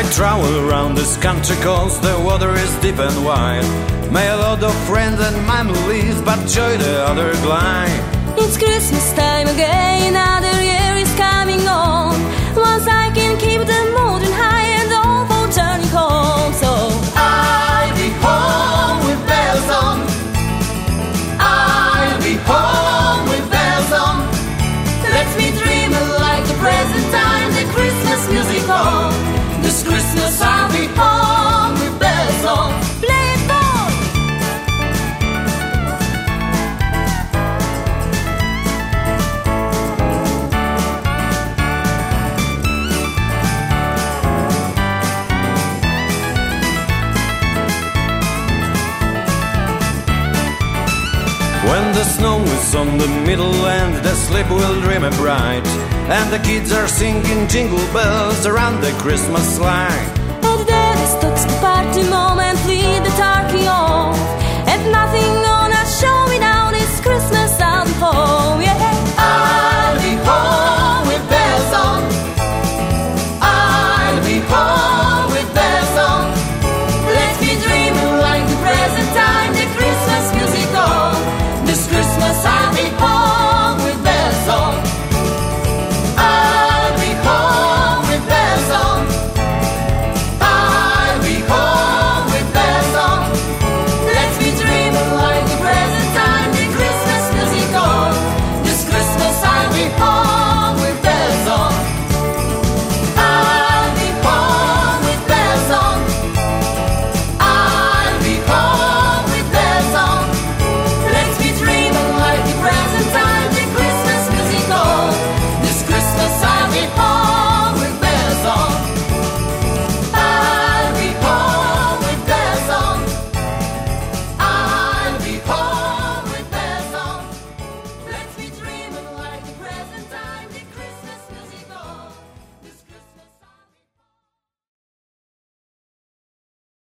I travel around this country cause the water is deep and wide. May a lot of friends and families, but joy the other glide. It's Christmas time When the snow is on the middle and the sleep will dream bright, and the kids are singing jingle bells around the Christmas light.